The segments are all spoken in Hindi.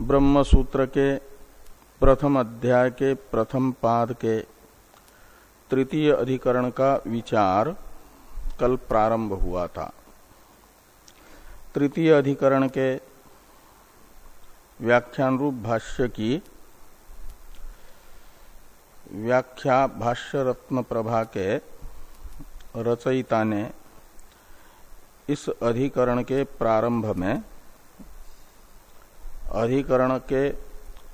ब्रह्म सूत्र के प्रथम अध्याय के प्रथम पाद के तृतीय अधिकरण का विचार कल प्रारंभ हुआ था। तृतीय अधिकरण के व्याख्यान रूप भाष्य की व्याख्या भाष्य रत्न प्रभा के रचयिता ने इस अधिकरण के प्रारंभ में अधिकरण के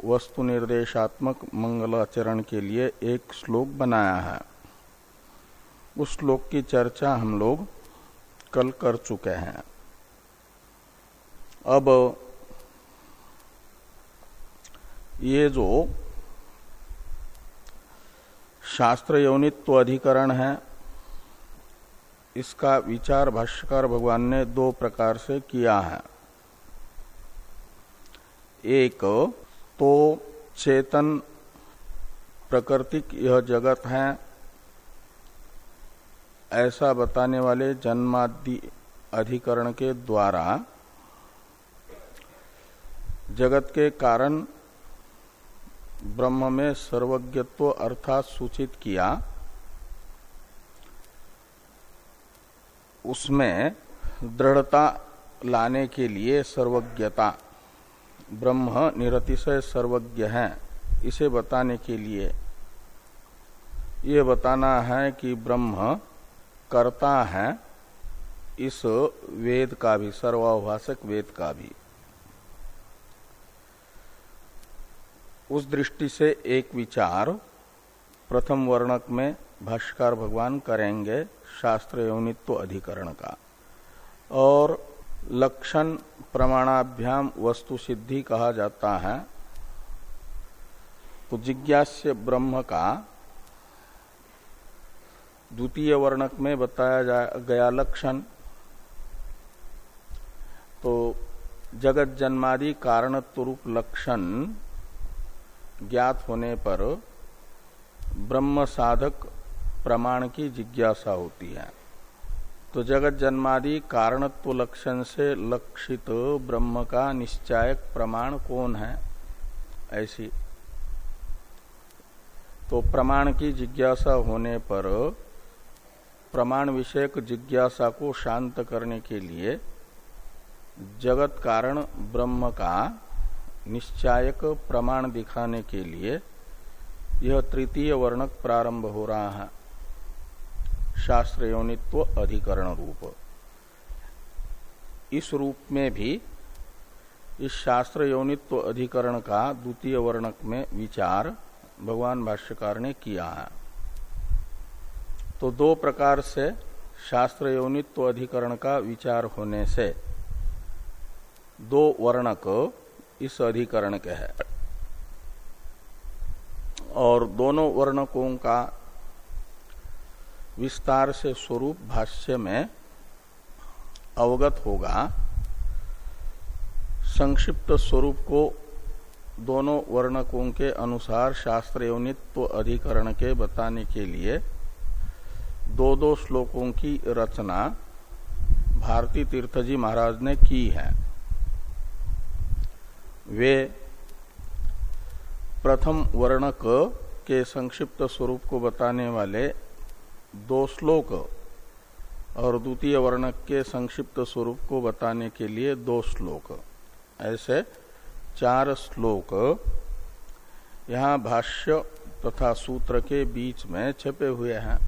वस्तु निर्देशात्मक मंगलाचरण के लिए एक श्लोक बनाया है। उस श्लोक की चर्चा हम लोग कल कर चुके हैं। अब ये जो शास्त्र यौनित्व अधिकरण है, इसका विचार भाष्यकार भगवान ने दो प्रकार से किया है। एक तो चेतन प्रकृतिक यह जगत है, ऐसा बताने वाले जन्मादि अधिकरण के द्वारा जगत के कारण ब्रह्म में सर्वज्ञत्व अर्थात सूचित किया, उसमें दृढ़ता लाने के लिए सर्वज्ञता ब्रह्म निरतिशय सर्वज्ञ है। इसे बताने के लिए ये बताना है कि ब्रह्म करता है, इस वेद का भी, सर्वाभाषक वेद का भी। उस दृष्टि से एक विचार प्रथम वर्णक में भाष्कर भगवान करेंगे शास्त्र यौनित्व अधिकरण का। और लक्षण प्रमाणाभ्याम वस्तु सिद्धि कहा जाता है। तो जिज्ञास्य ब्रह्म का द्वितीय वर्णक में बताया गया लक्षण। तो जगत जन्मादि कारणत्व रूप लक्षण ज्ञात होने पर ब्रह्म साधक प्रमाण की जिज्ञासा होती है। तो जगत जन्मादि कारणत्व लक्षण से लक्षित ब्रह्म का निश्चायक प्रमाण कौन है? ऐसी। तो प्रमाण की जिज्ञासा होने पर प्रमाण विषयक जिज्ञासा को शांत करने के लिए जगत कारण ब्रह्म का निश्चायक प्रमाण दिखाने के लिए यह तृतीय वर्णक प्रारंभ हो रहा है। शास्त्र योनित्व अधिकरण रूप। इस रूप में भी इस शास्त्र योनित्व अधिकरण का द्वितीय वर्णक में विचार भगवान भाष्यकार ने किया है। तो दो प्रकार से शास्त्र योनित्व अधिकरण का विचार होने से दो वर्णक इस अधिकरण के है। और दोनों वर्णकों का विस्तार से स्वरूप भाष्य में अवगत होगा। संक्षिप्त स्वरूप को दोनों वर्णकों के अनुसार शास्त्र यौनित्व अधिकरण के बताने के लिए दो दो श्लोकों की रचना भारती तीर्थ जी महाराज ने की है। वे प्रथम वर्णक के संक्षिप्त स्वरूप को बताने वाले दो श्लोक और द्वितीय वर्णक के संक्षिप्त स्वरूप को बताने के लिए दो श्लोक। ऐसे चार श्लोक। यहाँ भाष्य तथा सूत्र के बीच में छपे हुए हैं।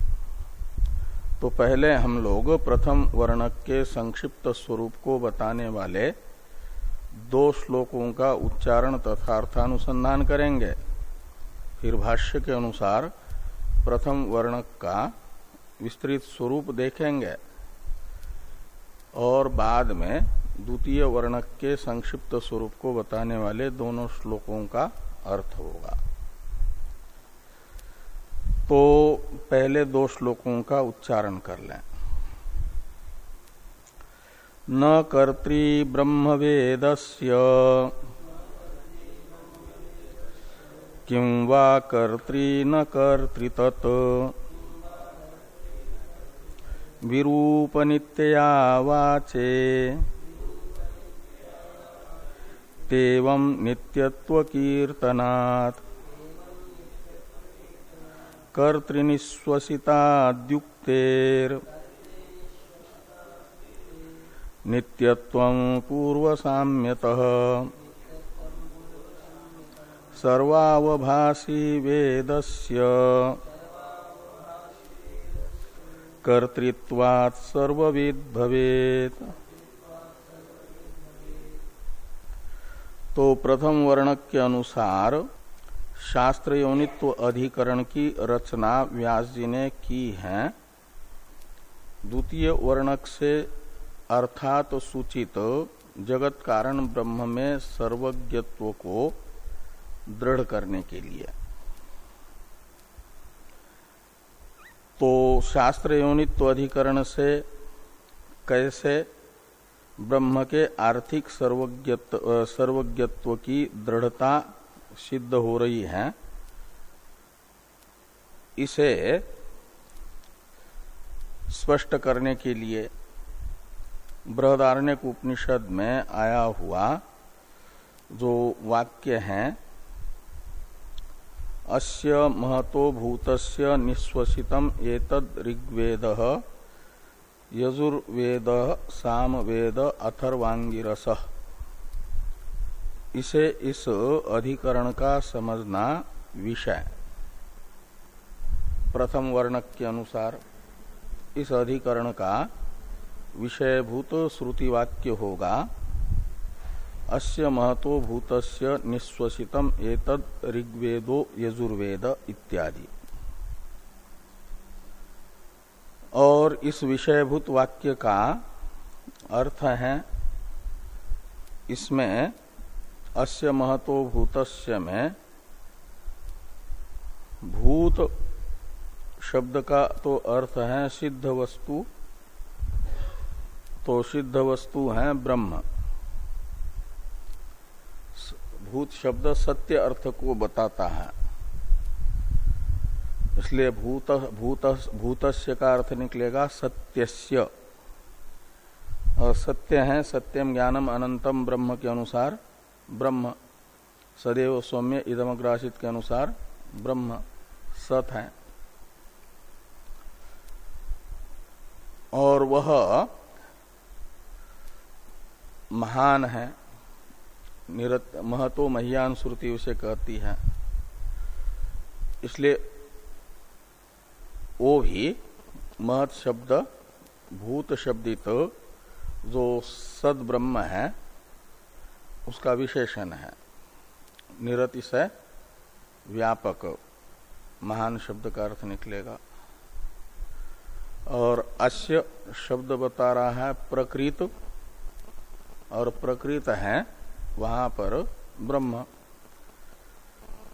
तो पहले हम लोग प्रथम वर्णक के संक्षिप्त स्वरूप को बताने वाले दो श्लोकों का उच्चारण तथा अर्थानुसंधान करेंगे। फिर भाष्य के अनुसार प्रथम वर्णक का विस्तृत स्वरूप देखेंगे। और बाद में द्वितीय वर्णक के संक्षिप्त स्वरूप को बताने वाले दोनों श्लोकों का अर्थ होगा। तो पहले दो श्लोकों का उच्चारण कर लें। न कर्तृ ब्रह्मवेदस्य, किं वा कर्तृ न कर्तृतत् विरूपनित्या वाचे। इतम नित्यत्व कीर्तनात् कर्तृनिश्वसिताद्युक्तेर। नित्यत्वं पूर्वसाम्यतः। सर्वावभासी वेदस्य। कर्तृत्वात् सर्वविद भवेत तो प्रथम वर्णक के अनुसार शास्त्र योनित्व अधिकरण की रचना व्यास जी ने की है। द्वितीय वर्णक से अर्थात तो सूचित जगत कारण ब्रह्म में सर्वज्ञत्व को दृढ़ करने के लिए। तो शास्त्र योनित्व अधिकरण से कैसे ब्रह्म के आर्थिक सर्वज्ञत्व सर्वज्ञत्व की दृढ़ता सिद्ध हो रही है, इसे स्पष्ट करने के लिए बृहदारण्य उपनिषद में आया हुआ जो वाक्य है अस्य महतो भूतस्य निश्वसितम एतद ऋग्वेद, यजुर्वेद, सामवेद अथर्वांगिरस इसे इस अधिकरण का समझना विषय। प्रथम वर्णक के अनुसार इस अधिकरण का विषयभूत श्रुति वाक्य होगा। अस्य महतो भूतस्य निश्वसितम एतद ऋग्वेदो यजुर्वेद इत्यादि। और इस विषयभूत वाक्य का अर्थ है, इसमें अस्य महतो भूतस्य में भूत शब्द का तो अर्थ है सिद्ध वस्तु तो सिद्ध वस्तु है ब्रह्म। भूत शब्द सत्य अर्थ को बताता है। इसलिए भूत भूत, भूतस्य का अर्थ निकलेगा सत्यस्य। और सत्य है, सत्यम ज्ञानम अनंतम ब्रह्म के अनुसार ब्रह्म। सदैव सौम्य इदमग्रासित के अनुसार ब्रह्म सत है। और वह महान है। निरत महतो महियान श्रुति उसे कहती है। इसलिए वो भी महत शब्द, भूत शब्दित जो सद ब्रह्म है, उसका विशेषण है। निरति से व्यापक, महान शब्द का अर्थ निकलेगा। और अस्य शब्द बता रहा है, प्रकृत, और प्रकृत है वहाँ पर ब्रह्म।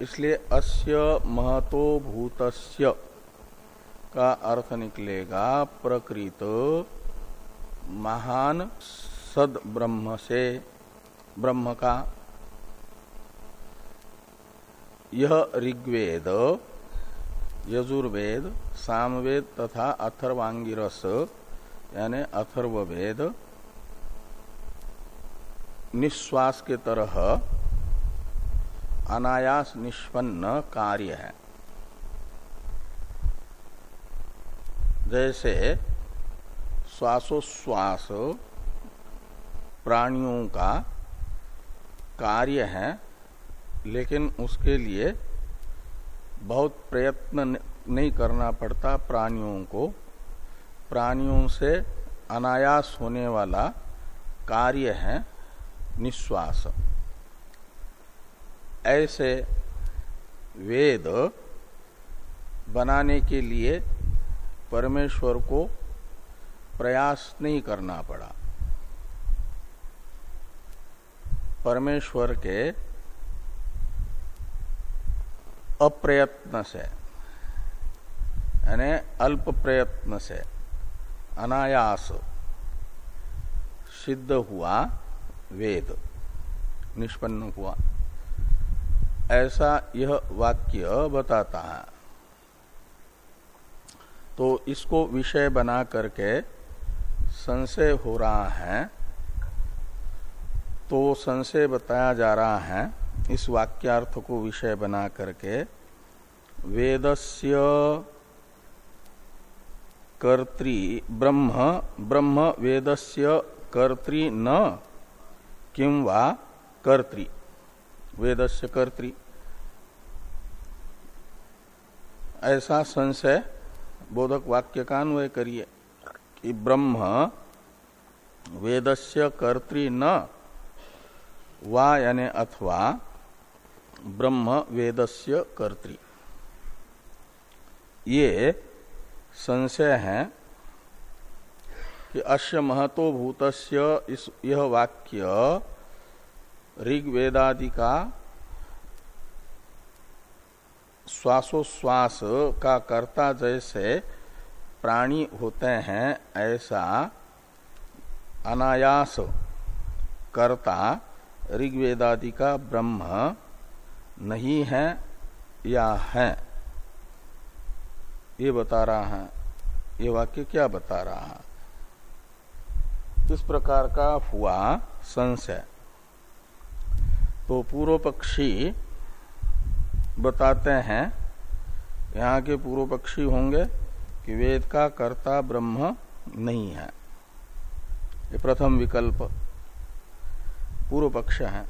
इसलिए अस्य महतो भूतस्य का अर्थ निकलेगा, प्रकृत महान सद ब्रह्म से, ब्रह्म का। यह ऋग्वेद, यजुर्वेद, सामवेद तथा अथर्वांगिरस, यानी अथर्ववेद निश्वास के तरह अनायास निष्पन्न कार्य है। जैसे श्वासोश्वास प्राणियों का कार्य है, लेकिन उसके लिए बहुत प्रयत्न नहीं करना पड़ता प्राणियों को। प्राणियों से अनायास होने वाला कार्य है। निश्वास। ऐसे वेद बनाने के लिए परमेश्वर को प्रयास नहीं करना पड़ा। परमेश्वर के अप्रयत्न से, यानी अल्प प्रयत्न से अनायास सिद्ध हुआ। वेद, निष्पन्न हुआ। ऐसा यह वाक्य बताता है। तो इसको विषय बना करके संशय हो रहा है। तो संशय बताया जा रहा है, इस वाक्यार्थ को विषय बना करके, वेदस्य कर्त्री ब्रह्म ब्रह्म वेदस्य कर्त्री न किम वा कर्त्री? वेदस्य कर्त्री। ऐसा संशय बोधक वाक्य का अन्वय करिए कि ब्रह्म वेदस्य कर्त्री न वा यानी अथवा ब्रह्म वेदस्य कर्त्री। ये संशय है कि अश्य महतो भूतस्य इस यह वाक्य ऋग्वेदादि का श्वासोश्वास का कर्ता जैसे प्राणी होते हैं, ऐसा अनायास कर्ता ऋग्वेदादि का ब्रह्म नहीं है या है। ये बता रहा है। ये वाक्य क्या बता रहा है? इस प्रकार का हुआ संशय? तो पूर्व पक्षी बताते हैं, यहाँ के पूर्व पक्षी होंगे कि वेद का कर्ता ब्रह्म नहीं है। ये प्रथम विकल्प। पूर्व पक्ष है,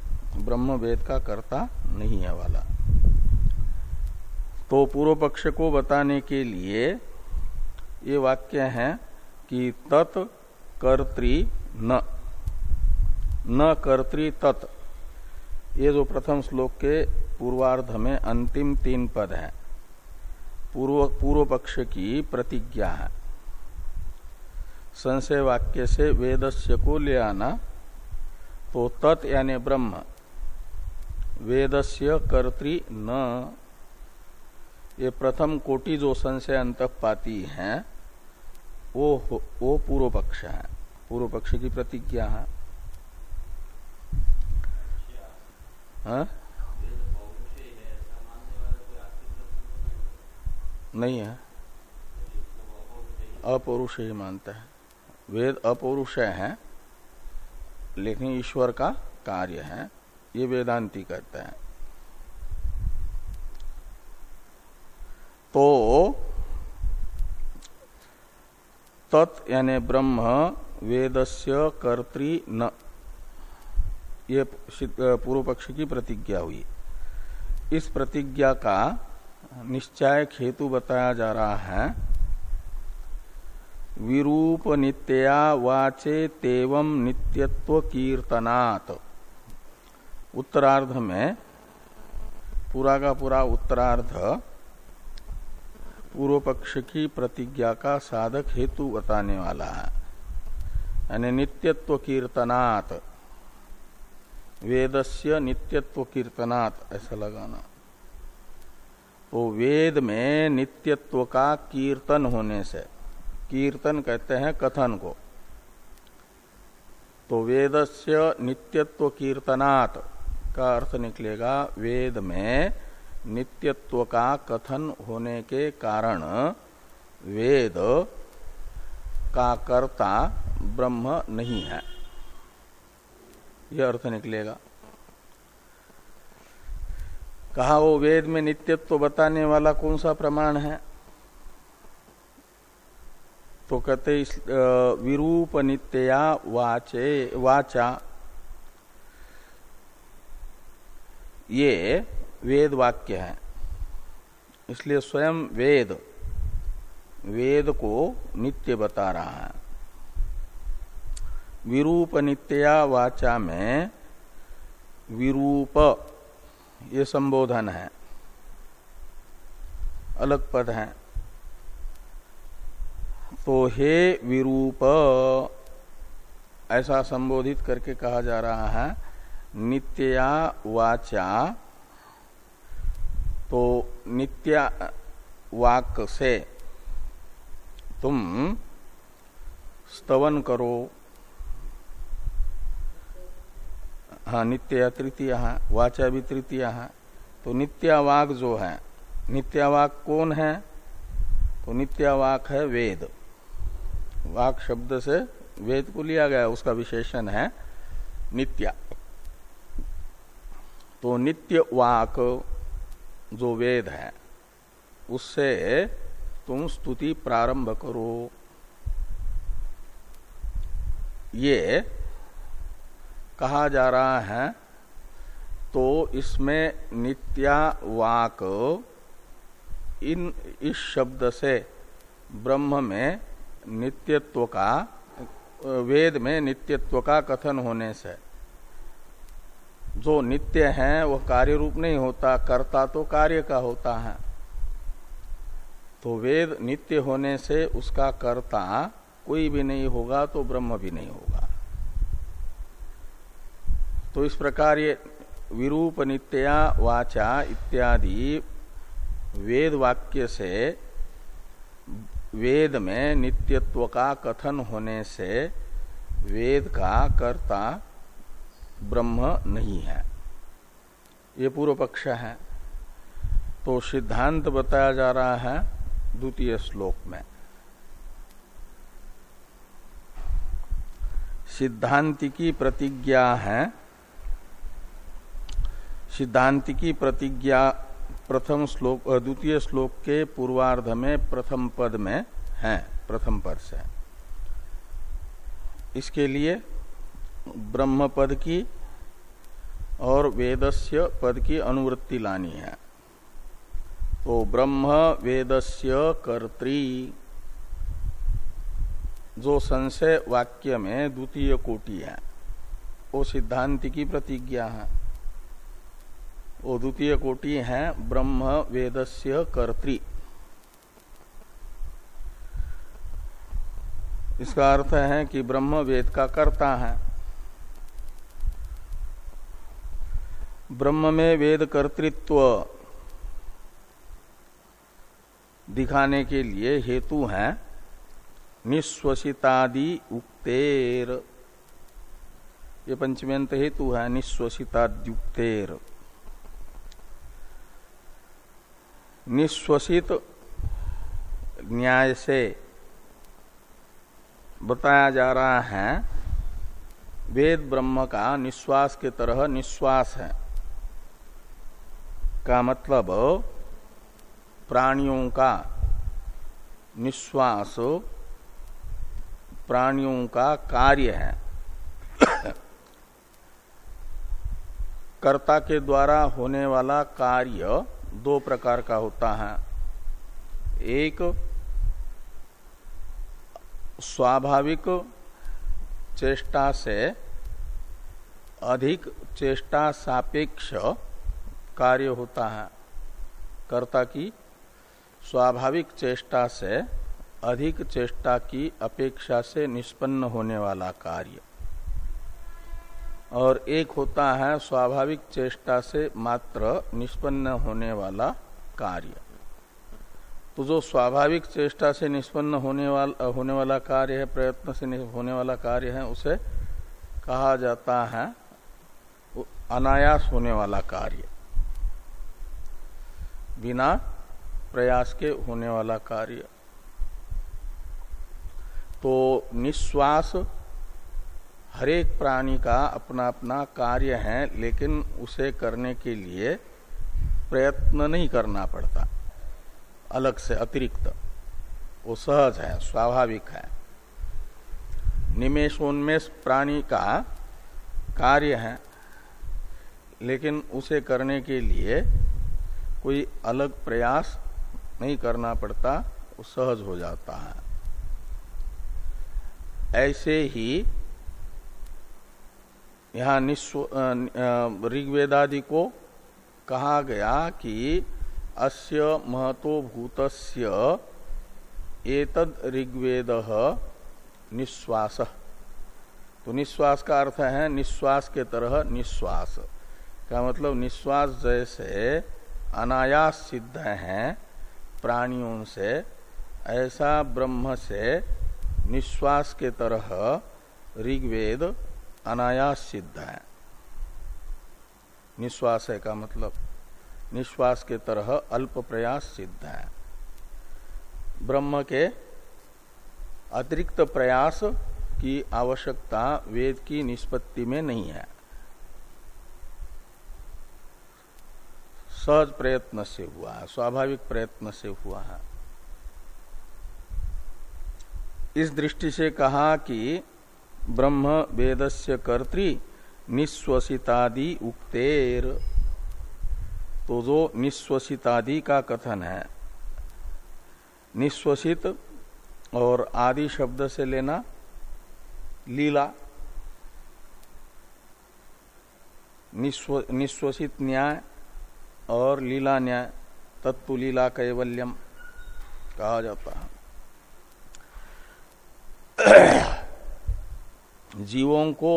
ब्रह्म वेद का कर्ता नहीं है वाला। तो पूर्व पक्ष को बताने के लिए ये वाक्य है कि तत् कर्त्री न। न कर्त्री तत्। ये जो प्रथम श्लोक के पूर्वार्ध में अंतिम तीन पद है। पूर्व पूर्व पक्ष की प्रतिज्ञा है। संशय वाक्य से वेदस्य को ले आना। तो तत् यानी ब्रह्म। वेदस्य कर्त्री न। ये प्रथम कोटि जो संशय अंत पाती है वो वो पूर्व पक्ष है। पूर्व पक्ष की प्रतिज्ञा है। हा? नहीं है। अपौरुष ही मानता है। वेद अपौरुष है, लेकिन ईश्वर का कार्य है। ये वेदांति कहते हैं। तो तत् यानी ब्रह्म वेदस्य कर्त्री न। ये पूर्व पक्ष की प्रतिज्ञा हुई। इस प्रतिज्ञा का निश्चय हेतु बताया जा रहा है। विरूप नित्या वाचे तेवम नित्यत्व कीर्तनात्। उत्तरार्ध में, पूरा का पूरा उत्तरार्ध पूर्व पक्ष की प्रतिज्ञा का साधक हेतु बताने वाला है। यानी नित्यत्व कीर्तनात्। वेदस्य नित्यत्व कीर्तनात्, ऐसा लगाना। तो वेद में नित्यत्व का कीर्तन होने से, कीर्तन कहते हैं कथन को। तो वेदस्य नित्यत्व कीर्तनात् का अर्थ निकलेगा, वेद में नित्यत्व का कथन होने के कारण वेद का कर्ता ब्रह्म नहीं है। यह अर्थ निकलेगा। कहा, वो वेद में नित्यत्व बताने वाला कौन सा प्रमाण है? तो कहते, इस विरूप नित्या वाचे, वाचा। ये वेद वाक्य है। इसलिए स्वयं वेद वेद को नित्य बता रहा है। विरूप नित्या वाचा में विरूप, ये संबोधन है। अलग पद है। तो हे विरूप, ऐसा संबोधित करके कहा जा रहा है नित्या वाचा तो नित्या वाक से तुम स्तवन करो। हाँ नित्य या तृतीय है वाचा भी तृतीय। है तो नित्यावाक जो है नित्यावाक कौन है? तो नित्यावाक है वेद। वाक शब्द से वेद को लिया गया, उसका विशेषण है नित्या। तो नित्य वाक जो वेद है, उससे तुम स्तुति प्रारंभ करो। ये कहा जा रहा है तो इसमें नित्या वाक इन, इस शब्द से ब्रह्म में नित्यत्व का, वेद में नित्यत्व का कथन होने से। जो नित्य है, वह कार्य रूप नहीं होता, कर्ता तो कार्य का होता है। तो वेद नित्य होने से उसका कर्ता कोई भी नहीं होगा तो ब्रह्म भी नहीं होगा। तो इस प्रकार ये विरूप नित्या, वाचा इत्यादि वेद वाक्य से, वेद में नित्यत्व का कथन होने से वेद का कर्ता ब्रह्म नहीं है। ये पूर्व पक्ष है। तो सिद्धांत बताया जा रहा है द्वितीय श्लोक में। सिद्धांति की प्रतिज्ञा है। सिद्धांति की प्रतिज्ञा प्रथम श्लोक द्वितीय श्लोक के पूर्वार्ध में प्रथम पद में है, प्रथम पद से। इसके लिए ब्रह्म पद की और वेदस्य पद की अनुवृत्ति लानी है। तो ब्रह्म, वेदस्य, कर्त्री जो संशय वाक्य में द्वितीय कोटि है, वो सिद्धांति की प्रतिज्ञा है। वो द्वितीय कोटि है ब्रह्म, वेदस्य, कर्त्री। इसका अर्थ है कि ब्रह्म वेद का कर्ता है। ब्रह्म में वेद कर्तृत्व दिखाने के लिए हेतु है निश्वसितादि उक्तेर। ये पंचम्यंत हेतु है, निश्वसिताद्युक्तेर। निश्वसित न्याय से बताया जा रहा है, वेद ब्रह्म का निश्वास के तरह निश्वास है। का मतलब प्राणियों का निश्वास, प्राणियों का कार्य है। कर्ता के द्वारा होने वाला कार्य दो प्रकार का होता है। एक, स्वाभाविक चेष्टा से अधिक चेष्टा सापेक्ष कार्य होता है। कर्ता की स्वाभाविक चेष्टा से अधिक चेष्टा की अपेक्षा से निष्पन्न होने वाला कार्य। और एक होता है स्वाभाविक चेष्टा से मात्र निष्पन्न होने वाला कार्य। तो जो स्वाभाविक चेष्टा से निष्पन्न होने वाला होने वाला कार्य है, प्रयत्न से होने वाला कार्य है, उसे कहा जाता है अनायास होने वाला कार्य। बिना प्रयास के होने वाला कार्य। तो निश्वास हरेक प्राणी का अपना अपना कार्य है, लेकिन उसे करने के लिए प्रयत्न नहीं करना पड़ता। अलग से, अतिरिक्त। वो सहज है, स्वाभाविक है। निमेशोन्मेष प्राणी का कार्य है, लेकिन उसे करने के लिए कोई अलग प्रयास नहीं करना पड़ता, वो सहज हो जाता है। ऐसे ही यहाँ ऋग्वेदादि को कहा गया कि अस्य महतो भूतस्य एतद ऋग्वेद निश्वास। तो निश्वास का अर्थ है निश्वास के तरह निश्वास। का मतलब निश्वास जैसे अनायास सिद्ध हैं प्राणियों से, ऐसा ब्रह्म से निश्वास के तरह ऋग्वेद अनायास सिद्ध है। निश्वास है का मतलब निश्वास के तरह अल्प प्रयास सिद्ध है। ब्रह्म के अतिरिक्त प्रयास की आवश्यकता वेद की निष्पत्ति में नहीं है। सहज प्रयत्न से हुआ है स्वाभाविक प्रयत्न से हुआ। है इस दृष्टि से कहा कि ब्रह्म वेदस्य कर्तृ निस्वसितादि उक्तेर। तो जो निस्वसितादि का कथन है निस्वसित और आदि शब्द से लेना लीला निस्व, निस्वसित न्याय और लीला न्याय तत्व लीला कैवल्यम कहा जाता है। जीवों को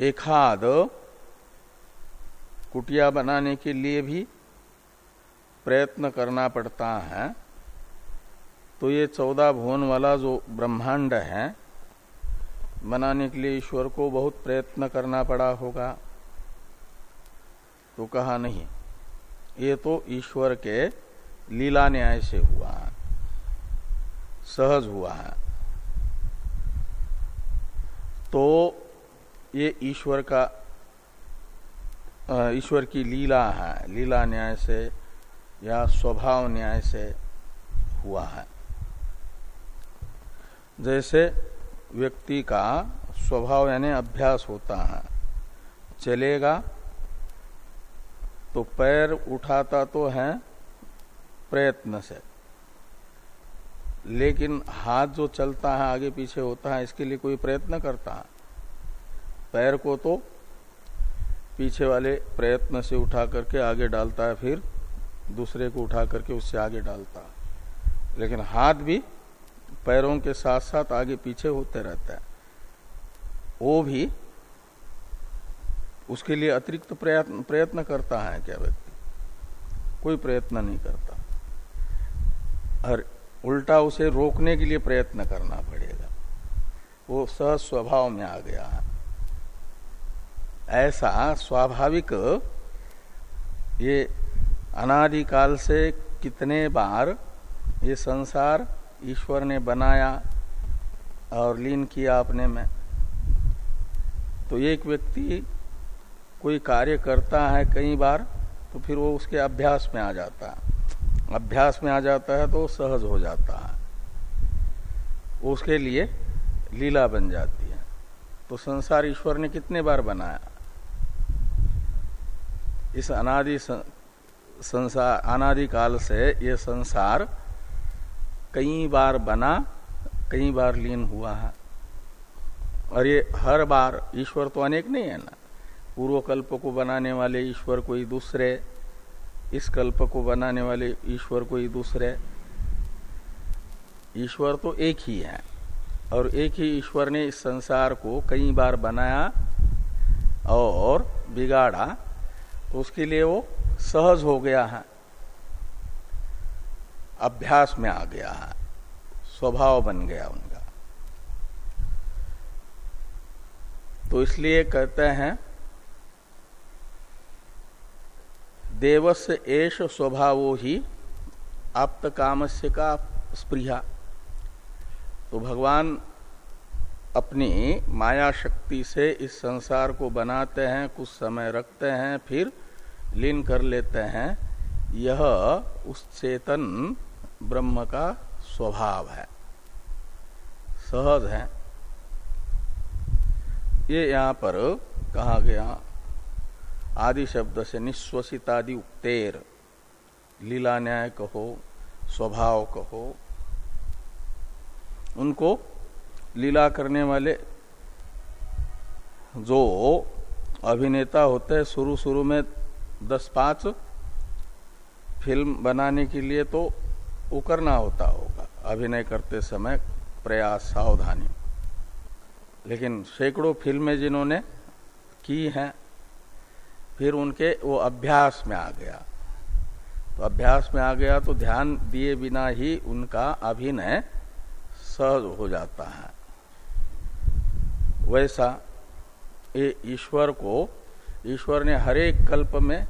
एकाध कुटिया बनाने के लिए भी प्रयत्न करना पड़ता है। तो ये चौदह भुवन वाला जो ब्रह्मांड है, बनाने के लिए ईश्वर को बहुत प्रयत्न करना पड़ा होगा। तो कहा नहीं? ये तो ईश्वर के लीला न्याय से हुआ है। सहज हुआ है। तो ये ईश्वर का ईश्वर की लीला है। लीला न्याय से या स्वभाव न्याय से हुआ है। जैसे व्यक्ति का स्वभाव यानी अभ्यास होता है, चलेगा तो पैर उठाता तो है प्रयत्न से। लेकिन हाथ जो चलता है, आगे पीछे होता है, इसके लिए कोई प्रयत्न करता है? पैर को तो पीछे वाले प्रयत्न से उठा करके आगे डालता है, फिर दूसरे को उठा करके उससे आगे डालता है। लेकिन हाथ भी पैरों के साथ साथ आगे पीछे होते रहता है। वो भी उसके लिए अतिरिक्त प्रयत्न प्रयत्न करता है क्या व्यक्ति? कोई प्रयत्न नहीं करता। और उल्टा उसे रोकने के लिए प्रयत्न करना पड़ेगा। वो सह स्वभाव में आ गया है। ऐसा स्वाभाविक ये अनादिकाल से कितने बार ये संसार ईश्वर ने बनाया और लीन किया अपने में। तो एक व्यक्ति कोई कार्य करता है कई बार तो फिर वो उसके अभ्यास में आ जाता है। अभ्यास में आ जाता है तो सहज हो जाता है। उसके लिए लीला बन जाती है। तो संसार ईश्वर ने कितने बार बनाया? इस अनादि संसार अनादि काल से ये संसार कई बार बना, कई बार लीन हुआ है। और ये हर बार ईश्वर तो अनेक नहीं है ना। पूर्व कल्प को बनाने वाले ईश्वर कोई दूसरे, इस कल्प को बनाने वाले ईश्वर कोई दूसरे। ईश्वर तो एक ही है, और एक ही ईश्वर ने इस संसार को कई बार बनाया और बिगाड़ा तो उसके लिए वो सहज हो गया है, अभ्यास में आ गया है, स्वभाव बन गया उनका। तो इसलिए कहते हैं देवस्य एष स्वभावो ही आप्त कामस्य का स्प्रिया तो भगवान अपनी माया शक्ति से इस संसार को बनाते हैं, कुछ समय रखते हैं, फिर लीन कर लेते हैं। यह उस चेतन ब्रह्म का स्वभाव है। सहज है। ये यहाँ पर कहा गया आदि शब्द से निश्वसितादि उक्तेर। लीला न्याय कहो, स्वभाव कहो। उनको लीला करने वाले जो अभिनेता होते हैं शुरू शुरू में दस पाँच फ़िल्म बनाने के लिए तो वो करना होता होगा। अभिनय करते समय प्रयास, सावधानी। लेकिन सैकड़ों फ़िल्में जिन्होंने की हैं फिर उनके वो अभ्यास में आ गया। तो अभ्यास में आ गया तो ध्यान दिए बिना ही उनका अभिनय सहज हो जाता है। वैसा ये ईश्वर को, ईश्वर ने हरेक कल्प में,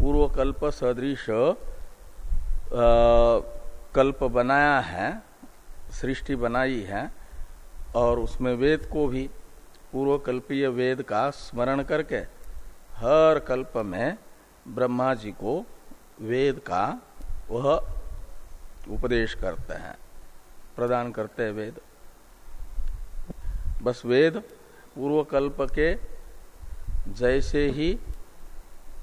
पूर्व कल्प सदृश कल्प बनाया है, सृष्टि बनाई है, और उसमें वेद को भी, पूर्व कल्पीय वेद का स्मरण करके हर कल्प में ब्रह्मा जी को वेद का वह उपदेश करते हैं, प्रदान करते हैं वेद। बस वेद पूर्व कल्प के जैसे ही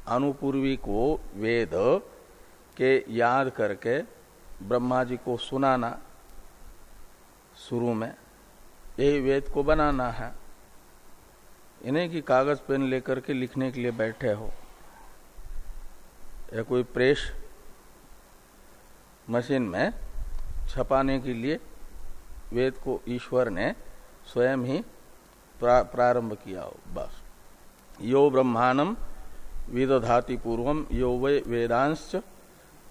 अनुपूर्वी को वेद के याद करके ब्रह्मा जी को सुनाना शुरू में, यही वेद को बनाना है। इन्हें कि कागज़ पेन लेकर के लिखने के लिए बैठे हो। या कोई प्रेस मशीन में छपाने के लिए वेद को ईश्वर ने स्वयं ही प्रा, प्रारंभ किया हो बस। यो ब्रह्मांडम विदधाति पूर्वम यो वे वेदांश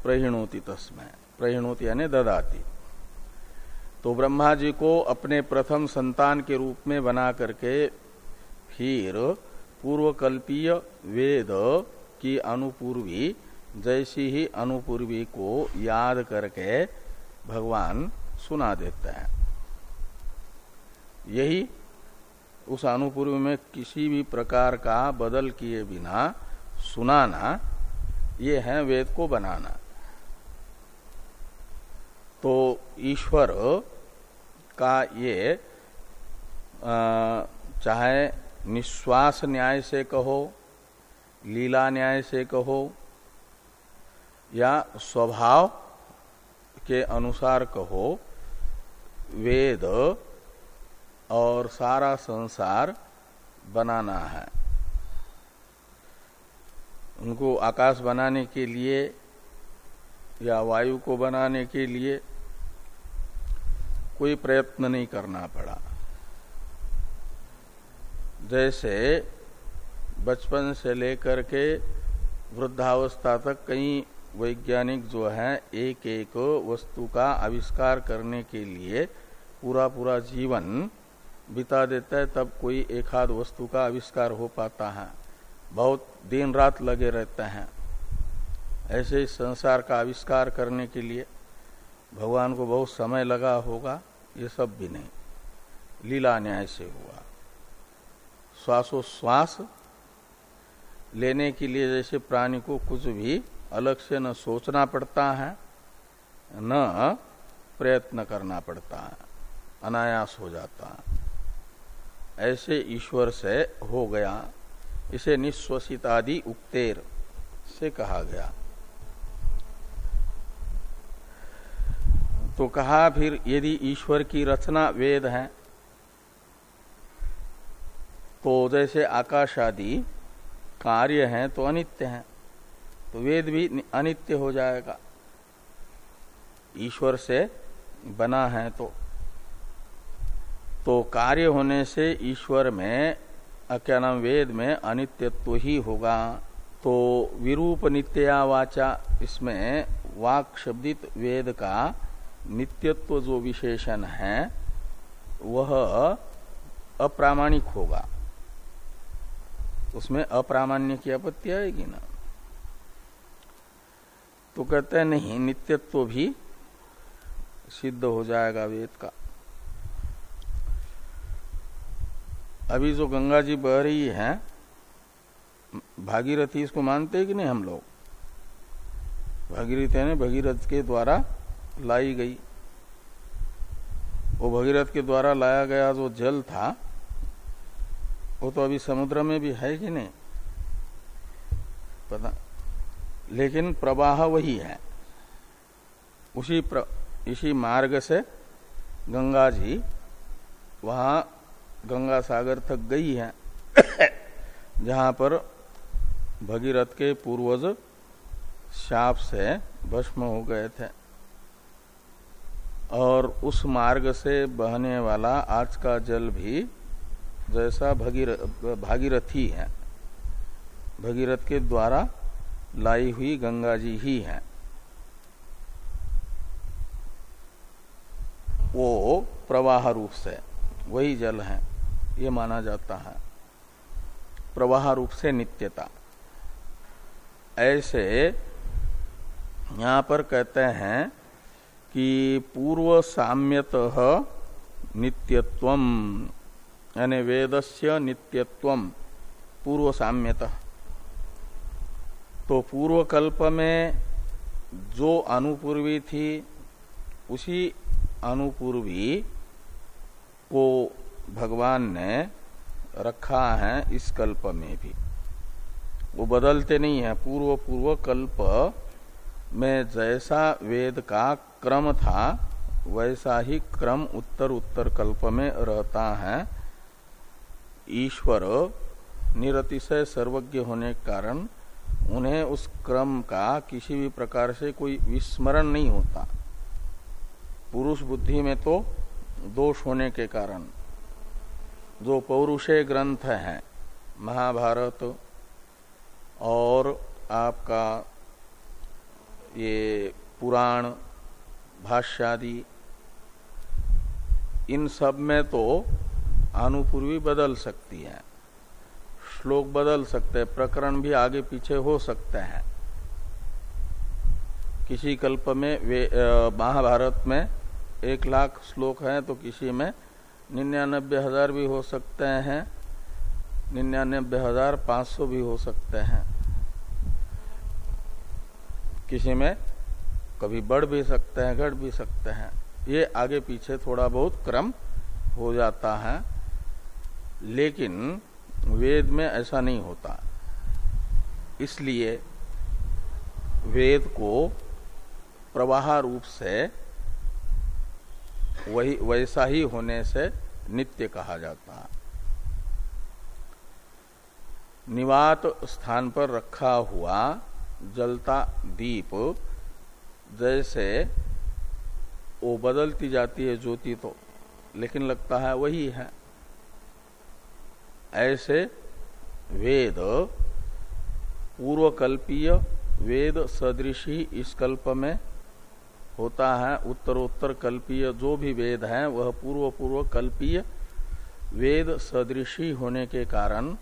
प्रहिणोति तस्मय प्रहिणोति यानी ददाती तो ब्रह्मा जी को अपने प्रथम संतान के रूप में बना करके फिर पूर्वकल्पीय वेद की अनुपूर्वी जैसी ही अनुपूर्वी को याद करके भगवान सुना देते हैं। यही उस अनुपूर्व में किसी भी प्रकार का बदल किए बिना सुनाना ये है वेद को बनाना। तो ईश्वर का ये आ, चाहे निश्वास न्याय से कहो, लीला न्याय से कहो, या स्वभाव के अनुसार कहो, वेद और सारा संसार बनाना है। उनको आकाश बनाने के लिए या वायु को बनाने के लिए कोई प्रयत्न नहीं करना पड़ा। जैसे बचपन से लेकर के वृद्धावस्था तक कई वैज्ञानिक जो है एक एक वस्तु का आविष्कार करने के लिए पूरा पूरा जीवन बिता देता है, तब कोई एक आध वस्तु का आविष्कार हो पाता है। बहुत दिन रात लगे रहते हैं। ऐसे ही संसार का आविष्कार करने के लिए भगवान को बहुत समय लगा होगा, ये सब भी नहीं। लीला न्याय से हुआ। श्वासोश्वास लेने के लिए जैसे प्राणी को कुछ भी अलग से न सोचना पड़ता है, न प्रयत्न करना पड़ता है, अनायास हो जाता है। ऐसे ईश्वर से हो गया, इसे निश्वसित आदि उक्तेर से कहा गया। तो कहा फिर, यदि ईश्वर की रचना वेद है तो जैसे आकाश आदि कार्य हैं तो अनित्य हैं तो वेद भी अनित्य हो जाएगा। ईश्वर से बना है तो। तो कार्य होने से ईश्वर में क्या नाम, वेद में अनित्यत्व ही होगा। तो विरूप नित्या वाचा, इसमें वाक शब्दित वेद का नित्यत्व जो विशेषण है, वह अप्रामाणिक होगा। उसमें अप्रामाण्य की आपत्ति आएगी ना। तो कहते हैं, नहीं, नित्यत्व भी सिद्ध हो जाएगा वेद का। अभी जो गंगा जी बह रही है, भागीरथी इसको मानते हैं कि नहीं हम लोग? भागीरथ ने भगीरथ के द्वारा लाई गई। वो भगीरथ के द्वारा लाया गया जो जल था वो तो अभी समुद्र में भी है कि नहीं? पता लेकिन प्रवाह वही है। उसी प्र, इसी मार्ग से गंगा जी वहाँ गंगा सागर तक गई है जहाँ पर भगीरथ के पूर्वज शाप से भस्म हो गए थे। और उस मार्ग से बहने वाला आज का जल भी जैसा भगीर, भागीरथी है। भगीरथ के द्वारा लाई हुई गंगा जी ही है। वो प्रवाह रूप से, वही जल है, ये माना जाता है। प्रवाह रूप से नित्यता। ऐसे यहाँ पर कहते हैं कि पूर्व साम्यत नित्यत्वम। यानी वेदस्य नित्यत्व पूर्व साम्यत तो पूर्व कल्प में जो अनुपूर्वी थी, उसी अनुपूर्वी को भगवान ने रखा है इस कल्प में भी। वो बदलते नहीं है। पूर्व पूर्व कल्प में जैसा वेद का क्रम था, वैसा ही क्रम उत्तर उत्तर कल्प में रहता है। ईश्वर निरतिशय सर्वज्ञ होने के कारण उन्हें उस क्रम का किसी भी प्रकार से कोई विस्मरण नहीं होता। पुरुष बुद्धि में तो दोष होने के कारण। जो पौरुषे ग्रंथ है, महाभारत और आपका ये पुराण, भाष्यादि, इन सब में तो अनुपूर्वी बदल सकती है। श्लोक बदल सकते हैं, प्रकरण भी आगे पीछे हो सकते हैं। किसी कल्प में वे महाभारत में एक लाख श्लोक हैं तो किसी में निन्यानबे हज़ार भी हो सकते हैं निन्यानबे हज़ार पाँच सौ भी हो सकते हैं। किसी में कभी बढ़ भी सकते हैं, घट भी सकते हैं। ये आगे पीछे थोड़ा बहुत क्रम हो जाता है। लेकिन वेद में ऐसा नहीं होता। इसलिए वेद को प्रवाह रूप से वही, वैसा ही होने से नित्य कहा जाता है। निवात स्थान पर रखा हुआ जलता दीप जैसे वो बदलती जाती है ज्योति तो लेकिन लगता है वही है। ऐसे वेद, पूर्वकल्पीय वेद सदृशी इस कल्प में होता है, उत्तरोत्तर कल्पीय जो भी वेद है, वह पूर्व पूर्व कल्पीय वेद सदृशी होने के कारण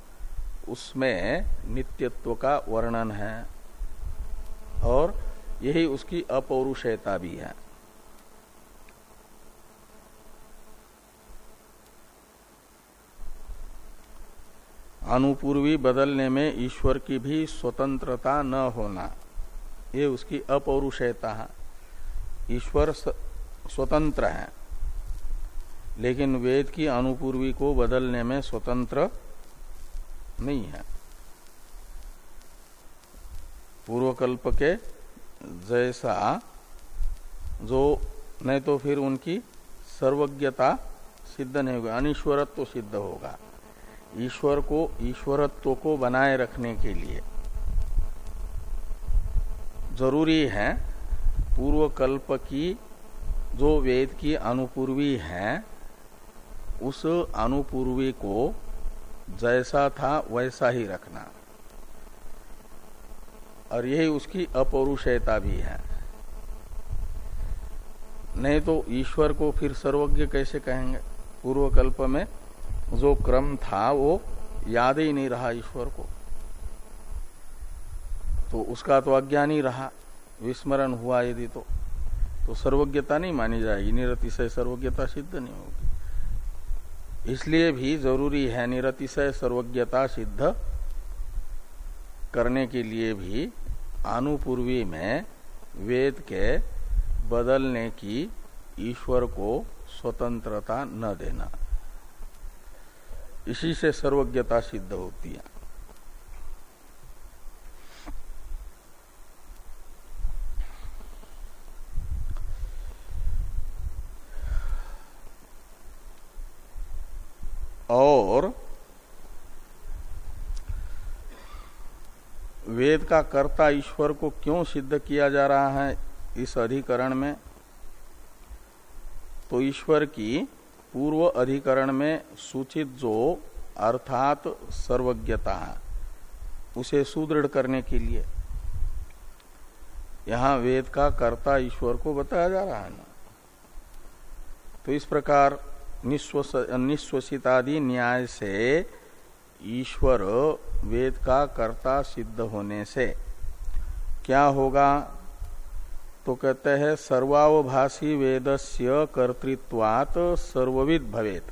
उसमें नित्यत्व का वर्णन है। और यही उसकी अपौरुषयता भी है। अनुपूर्वी बदलने में ईश्वर की भी स्वतंत्रता न होना। ये उसकी अपौरुषयता है। ईश्वर स्वतंत्र है। लेकिन वेद की अनुपूर्वी को बदलने में स्वतंत्र नहीं है। पूर्वकल्प के जैसा जो नहीं तो फिर उनकी सर्वज्ञता सिद्ध नहीं होगा, अनिश्वरत्व तो सिद्ध होगा। ईश्वर को, ईश्वरत्व को बनाए रखने के लिए। ज़रूरी है पूर्व कल्प की जो वेद की अनुपूर्वी है, उस अनुपूर्वी को जैसा था वैसा ही रखना। और यही उसकी अपौरुषयता भी है। नहीं तो ईश्वर को फिर सर्वज्ञ कैसे कहेंगे? पूर्व कल्प में जो क्रम था वो याद ही नहीं रहा ईश्वर को। तो उसका तो अज्ञान ही रहा, विस्मरण हुआ यदि तो। तो सर्वज्ञता नहीं मानी जाएगी निरतिशय सर्वज्ञता सिद्ध नहीं होगी। इसलिए भी ज़रूरी है निरतिशय सर्वज्ञता सिद्ध करने के लिए भी अनुपूर्वी में वेद के बदलने की ईश्वर को स्वतंत्रता न देना। इसी से सर्वज्ञता सिद्ध होती है। और वेद का कर्ता ईश्वर को क्यों सिद्ध किया जा रहा है इस अधिकरण में? तो ईश्वर की पूर्व अधिकरण में सूचित जो अर्थात सर्वज्ञता है उसे सुदृढ़ करने के लिए। यहाँ वेद का कर्ता ईश्वर को बताया जा रहा है ना। तो इस प्रकार निश्वसितादि न्याय से ईश्वर वेद का कर्ता सिद्ध होने से क्या होगा? तो कहते हैं, सर्वावभाषी वेदस्य कर्तृत्वात सर्वविद भवेत।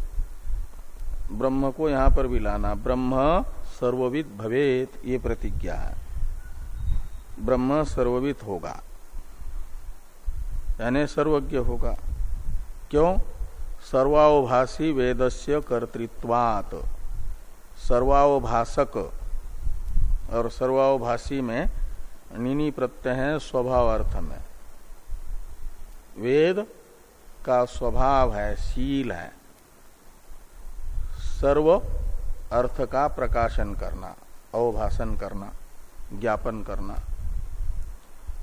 ब्रह्म को यहाँ पर भी लाना, ब्रह्म सर्वविद भवेत, ये प्रतिज्ञा है। ब्रह्म सर्वविद होगा, यानी सर्वज्ञ होगा। क्यों? सर्वावभाषी वेदस्य कर्तृत्वात, सर्वावभाषक, और सर्वावभाषी में निनी प्रत्यय है स्वभाव अर्थ में। वेद का स्वभाव है, शील है। सर्व अर्थ का प्रकाशन करना, अवभाषण करना, ज्ञापन करना।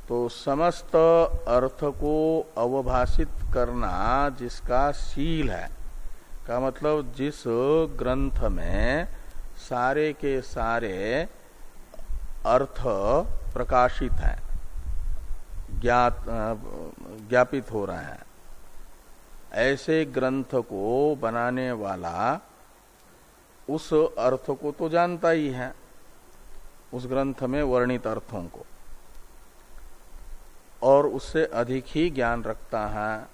तो समस्त अर्थ को अवभाषित करना जिसका शील है, का मतलब जिस ग्रंथ में सारे के सारे अर्थ प्रकाशित है। ज्ञात ज्ञापित हो रहा है। ऐसे ग्रंथ को बनाने वाला उस अर्थ को तो जानता ही है, उस ग्रंथ में वर्णित अर्थों को। और उससे अधिक ही ज्ञान रखता है।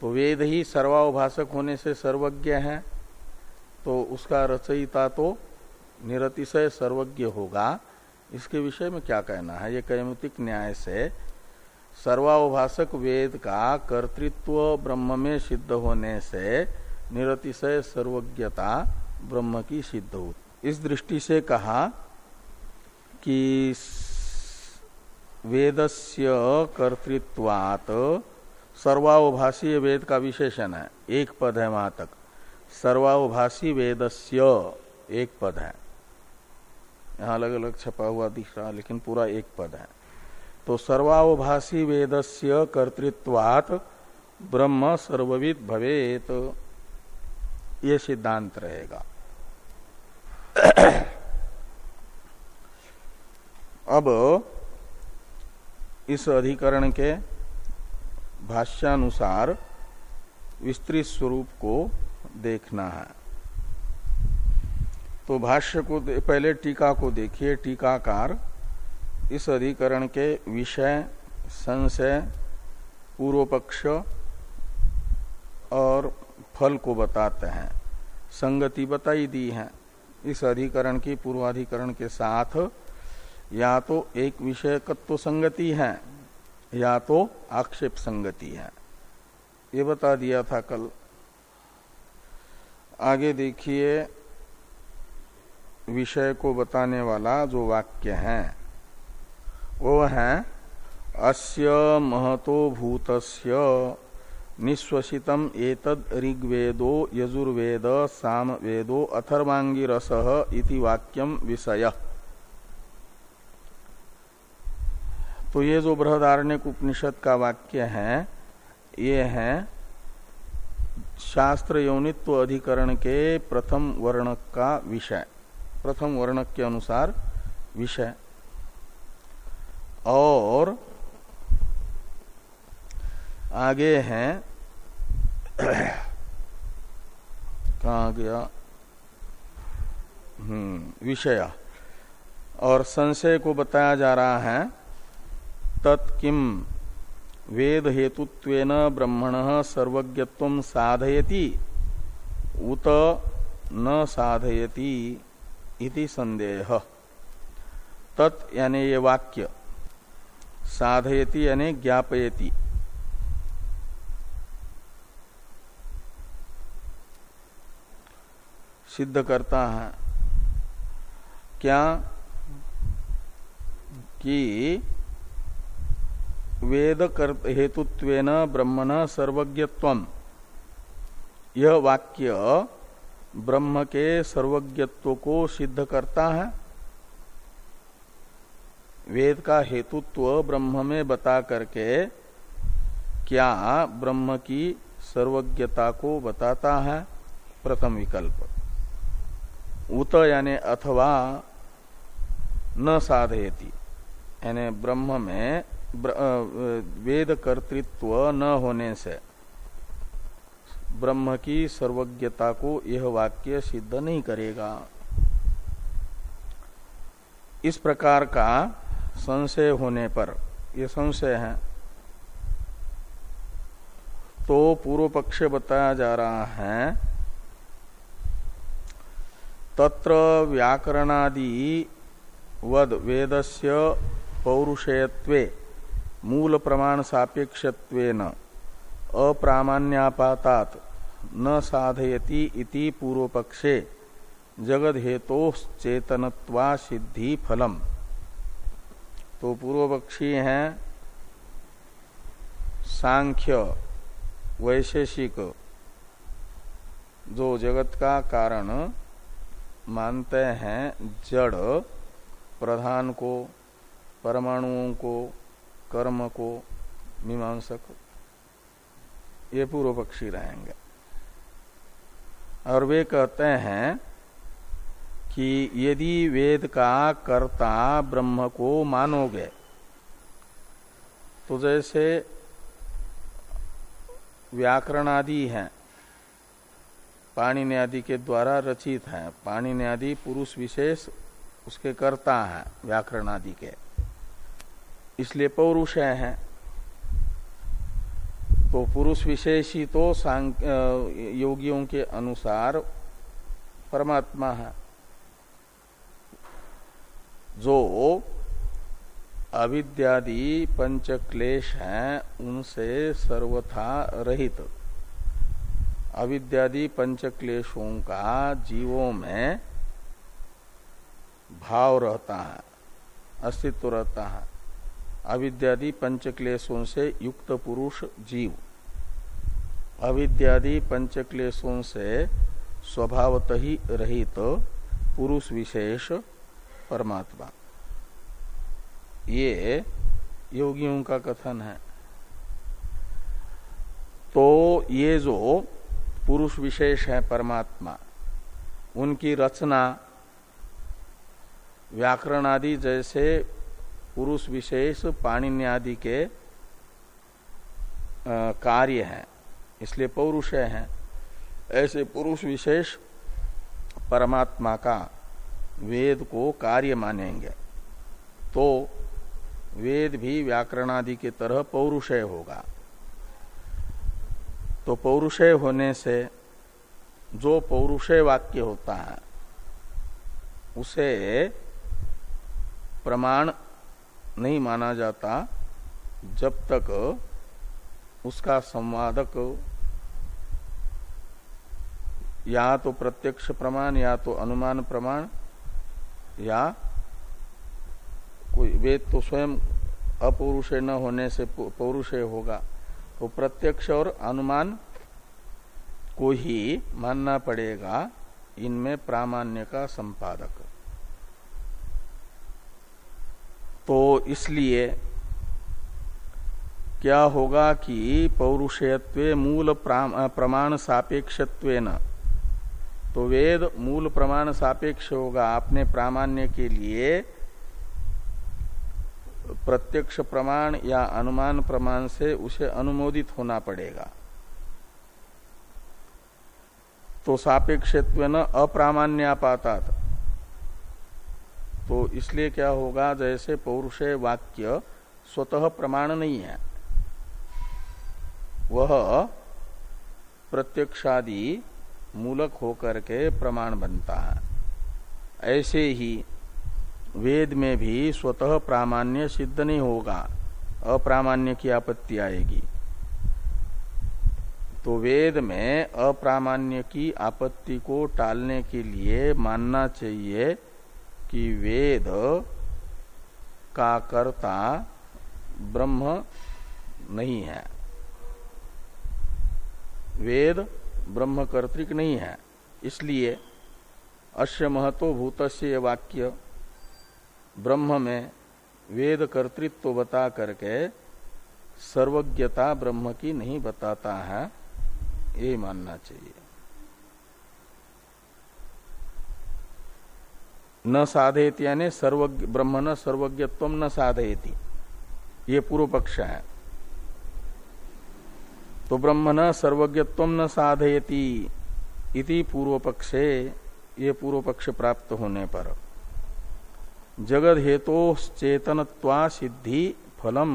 तो वेद ही सर्वाभाषक होने से सर्वज्ञ है तो उसका रचयिता तो निरतिशय सर्वज्ञ होगा। इसके विषय में क्या कहना है? ये कैमुतिक न्याय से सर्वाभाषक वेद का कर्तृत्व ब्रह्म में सिद्ध होने से निरतिशय सर्वज्ञता ब्रह्म की सिद्ध हो। इस दृष्टि से कहा कि वेदस्य कर्तृत्वात सर्वावभाषी वेद का विशेषण है। एक पद है वहाँ तक। सर्वावभाषी वेदस्य एक पद है। यहाँ अलग अलग छपा हुआ दिख रहा लेकिन पूरा एक पद है। तो सर्वावभाषी वेदस्य कर्तृत्वात ब्रह्म सर्वविद भवेत। ये सिद्धांत रहेगा। अब इस अधिकरण के भाष्यानुसार विस्तृत स्वरूप को देखना है। तो भाष्य को पहले टीका को देखिए, टीकाकार। इस अधिकरण के विषय, संशय पूर्व पक्ष और फल को बताते हैं। संगति बताई दी है। इस अधिकरण की पूर्वाधिकरण के साथ या तो एक विषयकत्व संगति है, या तो आक्षेप संगति है। ये बता दिया था कल। आगे देखिए विषय को बताने वाला जो वाक्य है, वो है, अस्य महतो भूतस्य निश्वसितम एतद ऋग्वेदो यजुर्वेद सामवेदो अथर्वांगिरस इति वाक्यम विषय। तो ये जो बृहदारण्य उपनिषद का वाक्य है, ये है, शास्त्र यौनित्व अधिकरण के प्रथम वर्णक का विषय। प्रथम वर्णक के अनुसार विषय। और आगे हैं, कहा गया? हम्म विषय। और संशय को बताया जा रहा है, तत्किम वेद हेतुत्वेन ब्रह्मण सर्वज्ञत्व साधयति, उत न साधयति। इति संदेह। तत् यानी ये वाक्य। साधयति यानी ज्ञापयति। सिद्ध करता है। क्या? कि वेद हेतुत्वेन ब्रह्मण सर्वज्ञत्व यह वाक्य ब्रह्म के सर्वज्ञत्व को सिद्ध करता है। वेद का हेतुत्व ब्रह्म में बता करके क्या ब्रह्म की सर्वज्ञता को बताता है? प्रथम विकल्प। उत यानी अथवा न साधयती। यानी ब्रह्म में वेद कर्तृत्व न होने से ब्रह्म की सर्वज्ञता को यह वाक्य सिद्ध नहीं करेगा। इस प्रकार का संशय होने पर यह संशय है तो पूर्व पक्ष बताया जा रहा है, तत्र व्याकरणादि वद वेदस्य पौरुषेयत्वे मूल प्रमाण सापेक्षत्वेन। अप्रामाण्यापातात न साधयति इति पूर्व पक्षे जगद हेतु चेतनत्वा सिद्धि फलम तो पूर्व पक्षी हैं सांख्य, वैशेषिक, जो जगत का कारण मानते हैं जड़ प्रधान को, परमाणुओं को, कर्म को, मीमांसक ये पूर्व पक्षी रहेंगे। और वे कहते हैं कि यदि वेद का कर्ता ब्रह्म को मानोगे तो जैसे व्याकरण आदि हैं पाणी आदि के द्वारा रचित हैं पाणी आदि पुरुष विशेष उसके कर्ता हैं, व्याकरण आदि के। इसलिए पौरुषय हैं। तो पुरुष विशेष ही तो योगियों के अनुसार परमात्मा है। जो अविद्यादि पंच क्लेश हैं, उनसे सर्वथा रहित। अविद्यादि पंच क्लेशों का जीवों में भाव रहता है, अस्तित्व रहता है। अविद्यादि पंच क्लेशों से युक्त पुरुष जीव। अविद्यादि पंच क्लेशों से स्वभावत ही रहित पुरुष विशेष परमात्मा। ये योगियों का कथन है। तो ये जो पुरुष विशेष है परमात्मा, उनकी रचना, व्याकरण आदि जैसे पुरुष विशेष पाणिन्य आदि के कार्य हैं, इसलिए पौरुषय हैं। ऐसे पुरुष विशेष परमात्मा का वेद को कार्य मानेंगे तो वेद भी व्याकरणादि के तरह पौरुषय होगा। तो पौरुषय होने से जो पौरुषय वाक्य होता है, उसे प्रमाण नहीं माना जाता जब तक उसका संवादक या तो प्रत्यक्ष प्रमाण या तो अनुमान प्रमाण या कोई वेद तो स्वयं अपौरुषे न होने से पौरुषे होगा। तो प्रत्यक्ष और अनुमान को ही मानना पड़ेगा इनमें प्रामाण्य का संपादक। तो इसलिए क्या होगा कि पौरुषेयत्व मूल प्रमाण सापेक्षत्व तो वेद मूल प्रमाण सापेक्ष होगा अपने प्रामाण्य के लिए। प्रत्यक्ष प्रमाण या अनुमान प्रमाण से उसे अनुमोदित होना पड़ेगा। तो सापेक्षत्व न अप्रामाण्यापातात। तो इसलिए क्या होगा, जैसे पौरुषे वाक्य स्वतः प्रमाण नहीं है, वह प्रत्यक्षादि मूलक होकर के प्रमाण बनता है। ऐसे ही वेद में भी स्वतः प्रामाण्य सिद्ध नहीं होगा, अप्रामाण्य की आपत्ति आएगी। तो वेद में अप्रामाण्य की आपत्ति को टालने के लिए मानना चाहिए कि वेद का कर्ता ब्रह्म नहीं है। वेद ब्रह्म कर्तिक नहीं है। इसलिए अश्य महतो भूत वाक्य ब्रह्म में वेद कर्तृत्व तो बता करके सर्वज्ञता ब्रह्म की नहीं बताता है, ये मानना चाहिए। न साधयती यानी सर्वज्ञ ब्रह्म न सर्वज्ञत्व न साधयती। ये पूर्व पक्ष है। तो ब्रह्म न सर्वज्ञत्व न साधयती इति पूर्व पक्षे, ये पूर्व पक्ष प्राप्त होने पर। जगत हेतु चेतनत्वा सिद्धि फलम,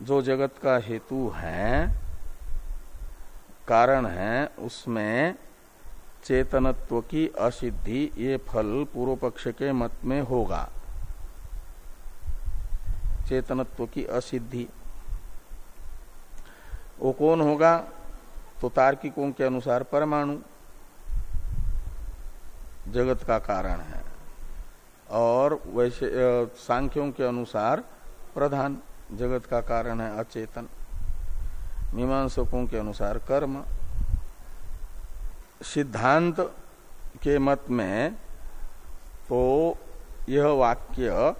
जो जगत का हेतु है, कारण है, उसमें चेतनत्व की असिद्धि ये फल पूर्व पक्ष के मत में होगा। चेतनत्व की असिद्धि। वो कौन होगा? तो तार्किकों के अनुसार परमाणु। जगत का कारण है। और वैसे सांख्यों के अनुसार प्रधान जगत का कारण है अचेतन। मीमांसकों के अनुसार कर्म। सिद्धांत के मत में तो यह वाक्य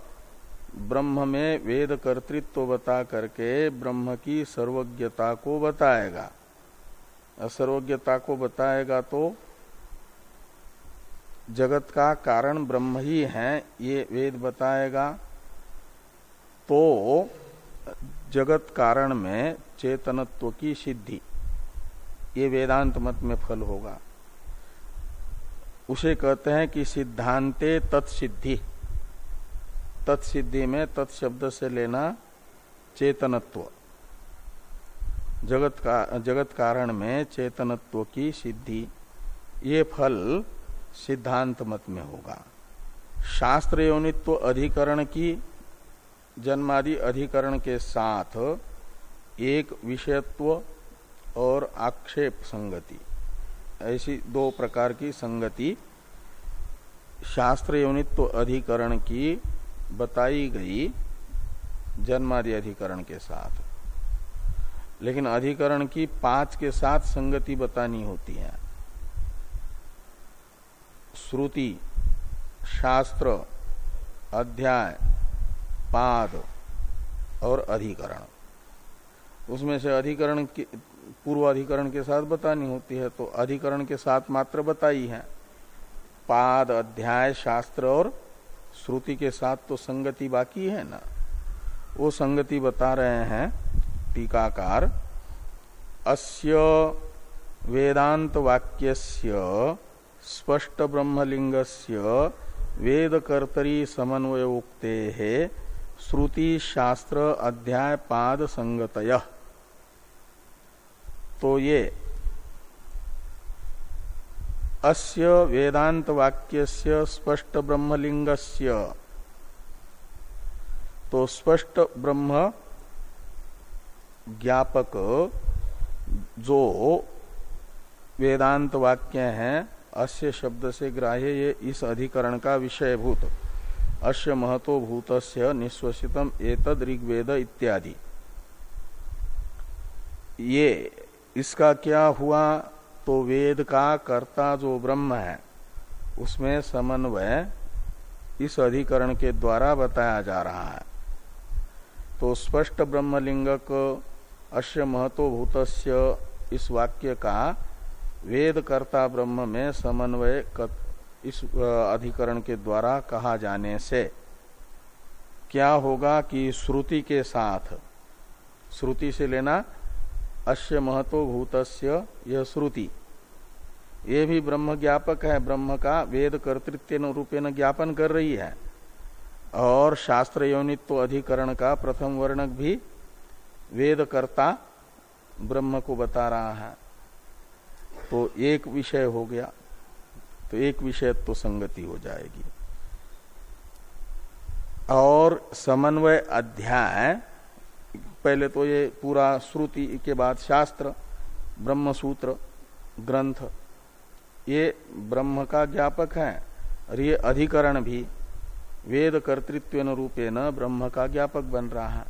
ब्रह्म में वेद कर्तृत्व बता करके ब्रह्म की सर्वज्ञता को बताएगा। असर्वज्ञता को बताएगा तो जगत का कारण ब्रह्म ही है, ये वेद बताएगा। तो जगत कारण में चेतनत्व की सिद्धि, ये वेदांत मत में फल होगा। उसे कहते हैं कि सिद्धांते तत्सिद्धि। तत्सिद्धि में तत्शब्द से लेना चेतनत्व। जगत का, जगत कारण में चेतनत्व की सिद्धि। ये फल सिद्धांत मत में होगा। शास्त्र योनित्व अधिकरण की, जन्मादि अधिकरण के साथ एक विषयत्व और आक्षेप संगति। ऐसी दो प्रकार की संगति शास्त्र योनित्व अधिकरण की बताई गई जन्मादि अधिकरण के साथ। लेकिन अधिकरण की पाँच के साथ संगति बतानी होती है। श्रुति, शास्त्र, अध्याय, पाद और अधिकरण। उसमें से अधिकरण की पूर्व अधिकरण के साथ बतानी होती है तो अधिकरण के साथ मात्र बताई है। पाद, अध्याय, शास्त्र और श्रुति के साथ तो संगति बाकी है ना। वो संगति बता रहे हैं टीकाकार, अस्य वेदांत वाक्यस्य स्पष्ट ब्रह्मलिंगस्य वेद कर्तरी समन्वय उक्ते है श्रुति शास्त्र अध्याय पाद संगतय। तो ये अस्य वेदांत वाक्यस्य स्पष्ट ब्रह्मलिंगस्य तो स्पष्ट ब्रह्म ज्ञापक जो वेदांत वाक्य है, अस्य शब्द से ग्राह्य ये इस अधिकरण का विषय भूत अश्य महतो भूत निश्वसितम एतद ऋग्वेद इत्यादि। ये इसका क्या हुआ? तो वेद का कर्ता जो ब्रह्म है, उसमें समन्वय इस अधिकरण के द्वारा बताया जा रहा है। तो स्पष्ट ब्रह्मलिंगक अश्य महत्वभूत इस वाक्य का वेद कर्ता ब्रह्म में समन्वय इस अधिकरण के द्वारा कहा जाने से क्या होगा कि श्रुति के साथ, श्रुति से लेना अश्य महतो भूतस्य यह श्रुति। ये भी ब्रह्म ज्ञापक है, ब्रह्म का वेद कर्तृत्व रूपेण ज्ञापन कर रही है। और शास्त्र योनित्व अधिकरण का प्रथम वर्णक भी वेद कर्ता ब्रह्म को बता रहा है। तो एक विषय हो गया तो एक विषय तो संगति हो जाएगी। और समन्वय अध्याय पहले तो ये पूरा श्रुति के बाद शास्त्र ब्रह्म सूत्र ग्रंथ, ये ब्रह्म का ज्ञापक है। और ये अधिकरण भी वेद कर्तृत्व रूपे न ब्रह्म का ज्ञापक बन रहा है।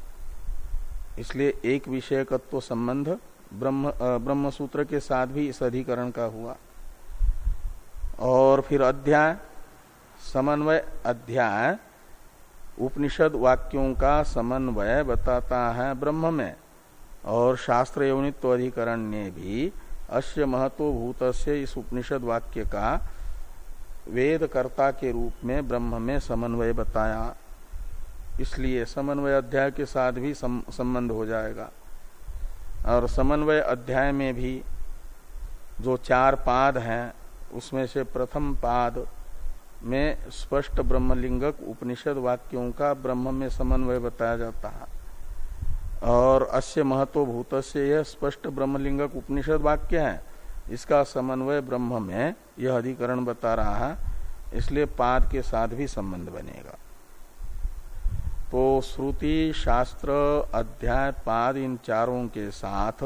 इसलिए एक विषयकत्व संबंध ब्रह्म ब्रह्म सूत्र के साथ भी इस अधिकरण का हुआ। और फिर अध्याय, समन्वय अध्याय उपनिषद वाक्यों का समन्वय बताता है ब्रह्म में, और शास्त्र यौनित्व अधिकरण ने भी अश्य महत्व भूत से इस उपनिषद वाक्य का वेद कर्ता के रूप में ब्रह्म में समन्वय बताया। इसलिए समन्वय अध्याय के साथ भी संबंध हो जाएगा। और समन्वय अध्याय में भी जो चार पाद हैं, उसमें से प्रथम पाद में स्पष्ट ब्रह्मलिंगक उपनिषद वाक्यों का ब्रह्म में समन्वय बताया जाता है। और अस्य महत्व भूत से यह स्पष्ट ब्रह्मलिंगक उपनिषद वाक्य है। इसका समन्वय ब्रह्म में यह अधिकरण बता रहा है, इसलिए पाद के साथ भी संबंध बनेगा। तो श्रुति, शास्त्र, अध्याय, पाद इन चारों के साथ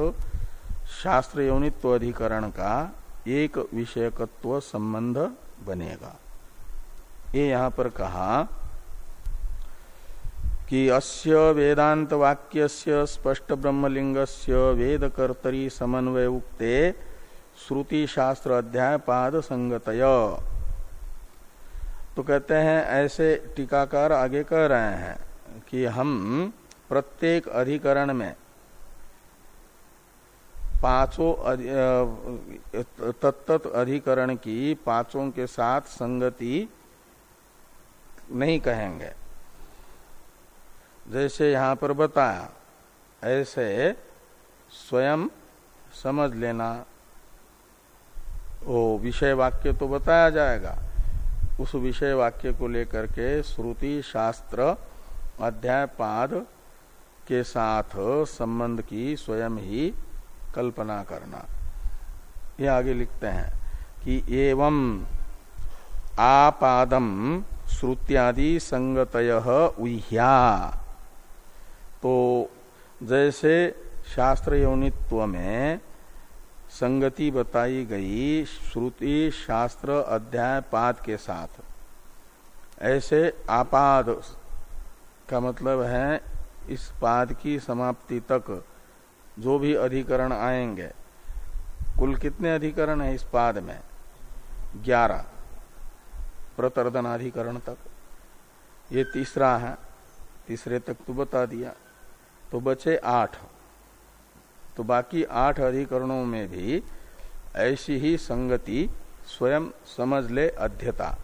शास्त्र यौनित्व अधिकरण का एक विषयकत्व संबंध बनेगा। ये यहाँ पर कहा कि अस्य वेदांत वाक्यस्य स्पष्ट ब्रह्मलिंगस्य वेद कर्तरी समन्वय उक्ते श्रुति शास्त्र अध्याय पाद संगतय तो कहते हैं, ऐसे टीकाकार आगे कह रहे हैं कि हम प्रत्येक अधिकरण में पाँचों तत्त, अधिकरण की पाँचों के साथ संगति नहीं कहेंगे। जैसे यहाँ पर बताया, ऐसे स्वयं समझ लेना। वो विषय वाक्य तो बताया जाएगा। उस विषय वाक्य को लेकर के श्रुति शास्त्र अध्याय पाद के साथ संबंध की स्वयं ही कल्पना करना। ये आगे लिखते हैं कि एवं आपादम श्रुत्यादि संगतय उह्या। तो जैसे शास्त्र यौनित्व में संगति बताई गई श्रुति शास्त्र अध्याय पाद के साथ। ऐसे आपाद का मतलब है इस पाद की समाप्ति तक जो भी अधिकरण आएँगे। कुल कितने अधिकरण है इस पाद में? ग्यारह। प्रतर्दनाधिकरण तक। ये तीसरा है। तीसरे तक तो बता दिया। तो बचे आठ। तो बाकी आठ अधिकरणों में भी ऐसी ही संगति स्वयं समझ ले अध्यता।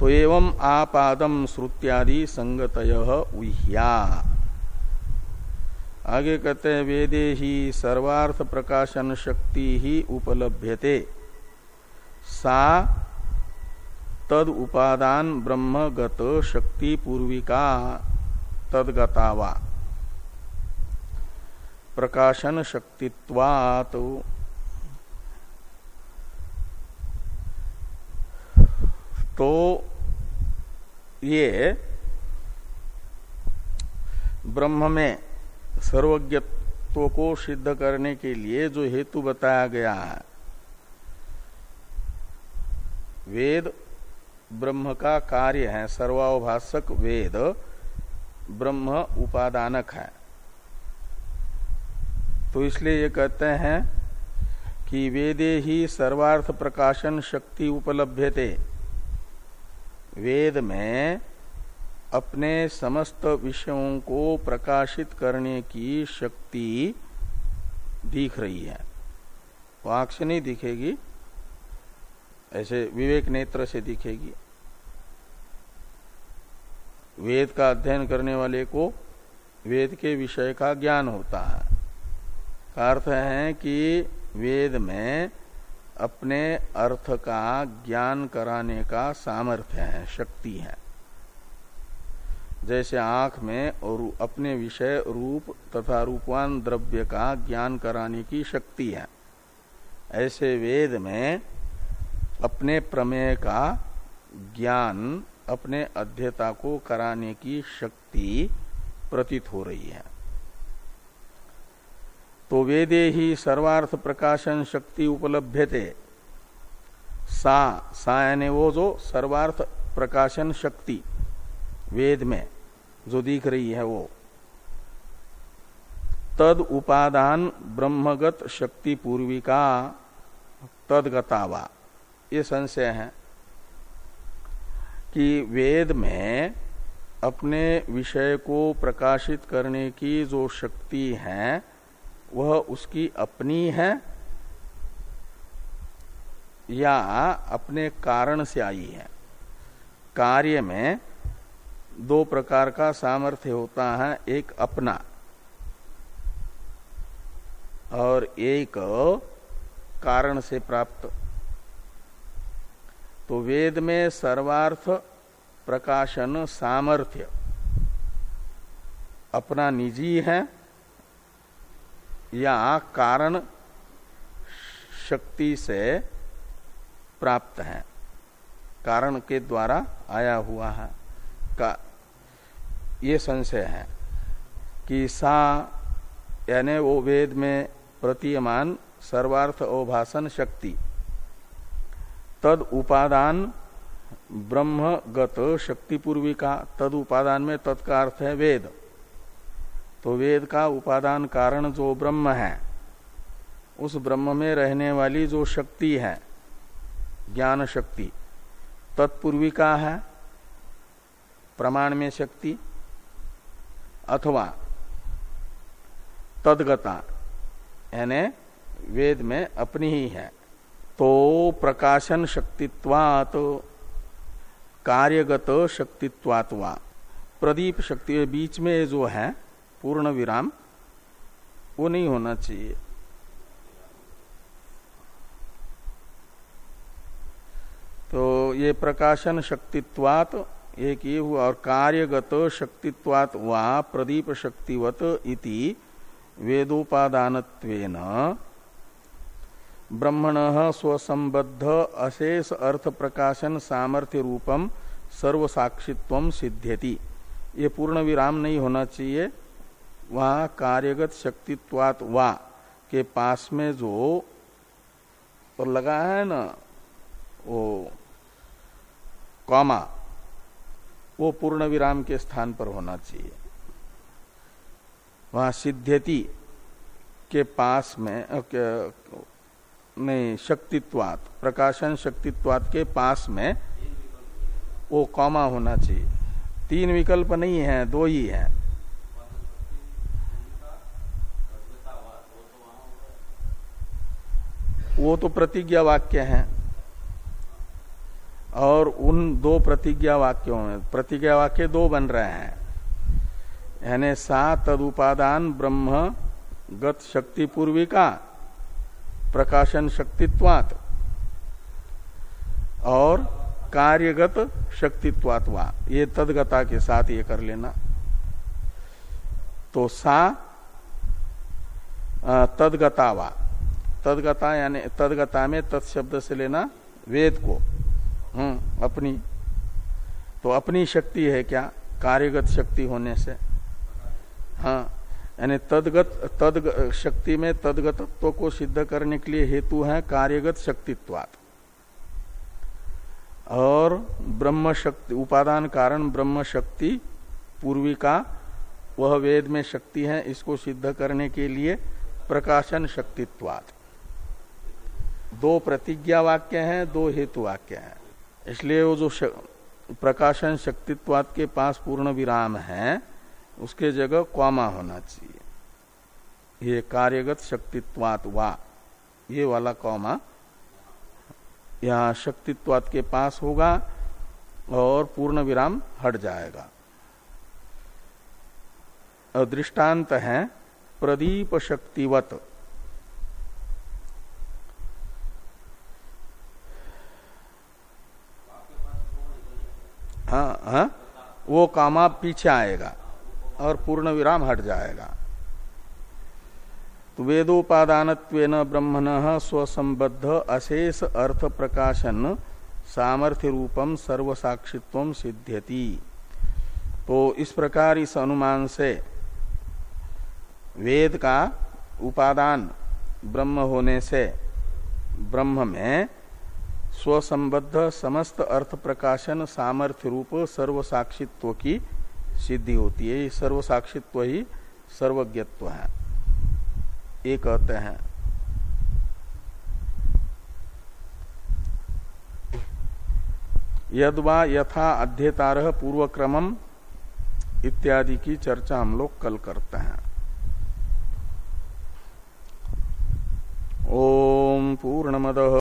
तो एवं आपादम श्रुत्यादि संगत उह्या। आगे कहते हैं, वेदे ही सर्वार्थ प्रकाशन शक्ति ही उपलभ्यते। सा तद उपादान ब्रह्मगत शक्ति पूर्विका तदगतावा। प्रकाशन शक्तित्वात। तो ये ब्रह्म में सर्वज्ञत्व को सिद्ध करने के लिए जो हेतु बताया गया है वेद ब्रह्म का कार्य है सर्वाभाषक वेद ब्रह्म उपादानक है। तो इसलिए ये कहते हैं कि वेदे ही सर्वार्थ प्रकाशन शक्ति उपलब्धते वेद में अपने समस्त विषयों को प्रकाशित करने की शक्ति दिख रही है। वाक से नहीं दिखेगी। ऐसे विवेक नेत्र से दिखेगी। वेद का अध्ययन करने वाले को वेद के विषय का ज्ञान होता है। का अर्थ है कि वेद में अपने अर्थ का ज्ञान कराने का सामर्थ्य है, शक्ति है। जैसे आँख में और अपने विषय रूप तथा रूपवान द्रव्य का ज्ञान कराने की शक्ति है। ऐसे वेद में अपने प्रमेय का ज्ञान, अपने अध्यता को कराने की शक्ति प्रतीत हो रही है। तो वेदे ही सर्वार्थ प्रकाशन शक्ति उपलब्धते सा सा यानी वो जो सर्वार्थ प्रकाशन शक्ति वेद में जो दिख रही है वो। तद उपादान ब्रह्मगत शक्ति पूर्विका तदगतावा ये संशय है कि वेद में अपने विषय को प्रकाशित करने की जो शक्ति है, वह उसकी अपनी है या अपने कारण से आई है। कार्य में दो प्रकार का सामर्थ्य होता है, एक अपना और एक कारण से प्राप्त तो वेद में सर्वार्थ प्रकाशन सामर्थ्य। अपना निजी है या कारण शक्ति से प्राप्त है। कारण के द्वारा आया हुआ है। का ये संशय है कि सा यानी वो वेद में प्रतीयमान सर्वार्थ अवभाषण शक्ति तद उपादान ब्रह्मगत शक्ति पूर्वी का तद उपादान में तत्का अर्थ है वेद। तो वेद का उपादान कारण जो ब्रह्म है, उस ब्रह्म में रहने वाली जो शक्ति है, ज्ञान शक्ति, तत्पूर्विका है, प्रमाण में शक्ति, अथवा तदगता, यानी वेद में अपनी ही है। तो प्रकाशन शक्तित्वात, कार्यगत शक्तित्वात्वा प्रदीप शक्ति बीच में जो है, पूर्ण विराम, वो नहीं होना चाहिए। तो ये प्रकाशन शक्तित्वात, एक ये हुआ, और कार्यगत शक्तित्वात वा, प्रदीप शक्तिवत इति वेदोपादान ब्रह्मण स्वसंबद्ध अशेष अर्थ प्रकाशन सामर्थ्य रूपम सर्वसाक्षित्व सिद्ध्यति। ये पूर्ण विराम नहीं होना चाहिए। वहाँ कार्यगत शक्तित्वात वा के पास में जो और लगा है ना, वो कॉमा, वो पूर्ण विराम के स्थान पर होना चाहिए। वहाँ सिद्ध्यति के पास में नहीं शक्तित्वात, प्रकाशन शक्तित्वात के पास में वो कॉमा होना चाहिए। तीन विकल्प नहीं है, दो ही है। वो तो प्रतिज्ञा वाक्य है। और उन दो प्रतिज्ञा वाक्यों में, प्रतिज्ञा वाक्य दो बन रहे हैं। यानी सा तदुपादान ब्रह्म गत शक्ति पूर्विका। प्रकाशन शक्तित्वात और कार्यगत शक्तित्वात। वा ये तदगता के साथ ये कर लेना। तो सा तदगता वा तदगता यानी, तदगता में तत्शब्द से लेना वेद को। हम्म अपनी। तो अपनी शक्ति है क्या? कार्यगत शक्ति होने से। यानी तदगत तद शक्ति में तदगतत्व को सिद्ध करने के लिए हेतु है कार्यगत शक्तित्वात। और ब्रह्म शक्ति उपादान कारण ब्रह्म शक्ति पूर्वी का वह वेद में शक्ति है इसको सिद्ध करने के लिए प्रकाशन शक्तित्वात। दो प्रतिज्ञा वाक्य हैं दो हेतु वाक्य हैं। इसलिए वो जो शक, प्रकाशन शक्तित्वाद के पास पूर्ण विराम है उसके जगह क्वामा होना चाहिए। ये कार्यगत शक्तित्वात वा, ये वाला कौमा यहाँ शक्तित्वात के पास होगा और पूर्ण विराम हट जाएगा। दृष्टांत है प्रदीप शक्तिवत। हाँ हाँ वो कामा पीछे आएगा। और पूर्ण विराम हट जाएगा। तो वेदोपादान ब्रह्मण स्वसंबद्ध अशेष अर्थ प्रकाशन सामर्थ्य रूपम सर्वसाक्षित्व सिद्ध्यति। तो इस प्रकार इस अनुमान से वेद का उपादान ब्रह्म होने से ब्रह्म में स्वसंबद्ध समस्त अर्थ प्रकाशन सामर्थ्य रूप सर्व साक्षित्व की सिद्धि होती है सर्व साक्षित्व ही सर्वज्ञत्व है। ये कहते हैं। यदवा यथा अध्येतार पूर्वक्रमम इत्यादि की चर्चा हम लोग कल करते हैं। ओम पूर्णमद।